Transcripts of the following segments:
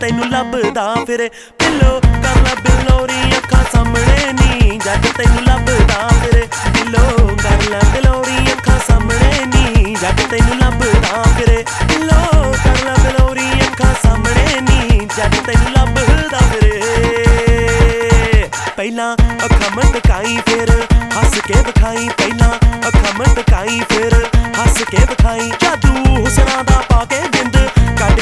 ਤੈਨੂੰ ਲੱਭਦਾ ਫਿਰੇ। ਬਿੱਲੋ ਕਰ ਲੈ ਬਿਲੋਰੀ ਅੱਖਾਂ ਸਾਹਮਣੇ ਨੀ ਜੱਟ ਤੈਨੂੰ ਲੱਭਦਾ ਫਿਰੇ। ਬਿੱਲੋ ਕਰ ਲੈ ਬਿਲੋਰੀ ਅੱਖਾਂ ਸਾਹਮਣੇ ਨੀ ਜੱਟ ਤੈਨੂੰ ਲੱਭਦਾ ਫਿਰੇ। ਬਿੱਲੋ ਕਰ ਲੈ ਬਿਲੋਰੀ ਅੱਖਾਂ ਸਾਹਮਣੇ ਨੀ ਜੱਟ ਤੈਨੂੰ ਲੱਭਦਾ ਫਿਰੇ। ਪਹਿਲਾਂ ਅੱਖਾਂ ਮਟਕਾਈ ਫਿਰ, ਹੱਸ ਕੇ ਵਿਖਾਈ। ਪਹਿਲਾਂ ਅੱਖਾਂ ਮਟਕਾਈ ਫਿਰ, ਹੱਸ ਕੇ ਵਿਖਾਈ। ਜਾਦੂ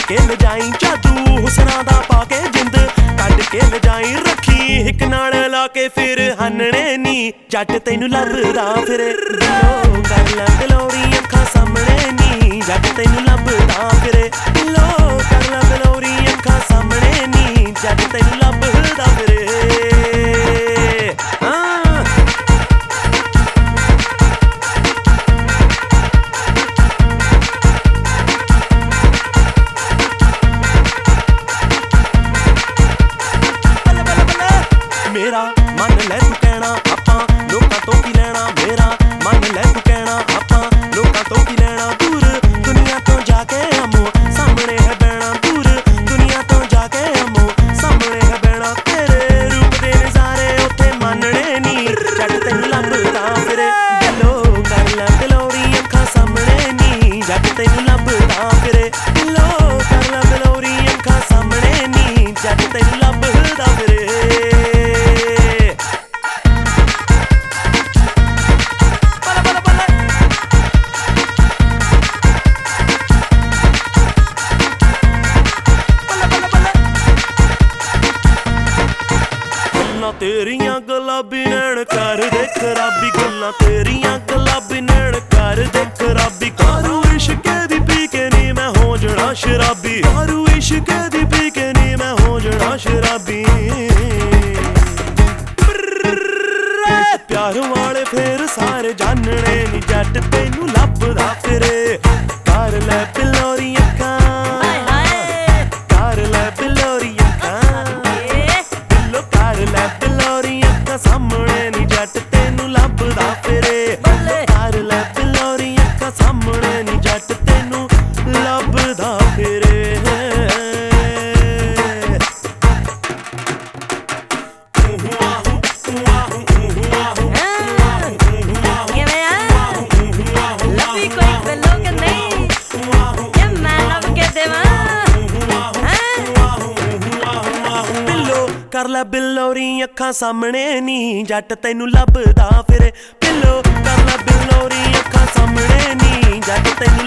ਕੇ ਲਜਾਈ ਜਾਦੂ ਹੁਸਨਾ ਦਾ ਪਾ ਕੇ ਜਿੰਦ? ਕੱਢ ਕੇ ਲਜਾਈ, ਰੱਖੀ, ਇੱਕ ਨਾਲ ਲਾ ਕੇ ਫਿਰ ਹੰਨਣੇ ਨੀ। ਜੱਟ ਤੈਨੂੰ ਲੱਭਦਾ ਫਿਰ, ਦਿਲੋਂ ਕਰ ਲੈ ਦਿਲੋਰੀ ਅੱਖਾਂ ਸਾਹਮਣੇ ਨੀ। ਜੱਟ ਤੈਨੂੰ ਲੱਭਦਾ ਫਿਰ, ਦਿਲੋਂ ਕਰ ਲੈ ਦਿਲੋਰੀ ਅੱਖਾਂ ਸਾਹਮਣੇ ਨੀ। ਜੱਟ ਤੈਨੂੰ ਨਹੀਂ ਜੱਟ ਤੈਨੂੰ ਲੱਭਦਾ ਫਿਰੇ ਗੱਲਾਂ ਤੇਰੀਆਂ ਗੁਲਾਬੀ ਨੈਣ ਕਰ ਖਰਾਬੀ ਗੱਲਾਂ ਤੇਰੀਆਂ। ਸ਼ਰਾਬੀ ਪਿਆਰ ਵਾਲੇ ਫੇਰ ਸਾਰੇ ਜਾਣਣੇ ਨੀ ਜੱਟ ਤੈਨੂੰ ਲੱਭਦਾ ਫਿਰੇ। ਕਰ ਲੈ ਪਿਲੋਰੀ ਅੱਖਾਂ। ਹਾਏ ਹਾਏ। ਕਰ ਲੈ ਬਿਲੋਰੀ ਅੱਖਾਂ। ਬਿੱਲੋ ਕਰ ਲੈ ਅੱਖਾਂ। ਸਾਹਮਣੇ ਨੀ ਜੱਟ ਤੈਨੂੰ ਲੱਭਦਾ ਫਿਰੇ। ਕਰ ਲੈ ਬਿਲੋਰੀ ਅੱਖਾਂ। ਸਾਹਮਣੇ ਨੀ ਜੱਟ ਕਰ ਲੈ ਬਿਲੋਰੀ ਅੱਖਾਂ ਸਾਹਮਣੇ ਨੀ। ਜੱਟ ਤੈਨੂੰ ਲੱਭਦਾ ਫਿਰੇ। ਬਿੱਲੋ, ਕਰ ਲੈ ਬਿਲੋਰੀ ਅੱਖਾਂ ਸਾਹਮਣੇ ਨੀ। ਜੱਟ ਤੈਨੂੰ